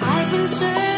I've been searching.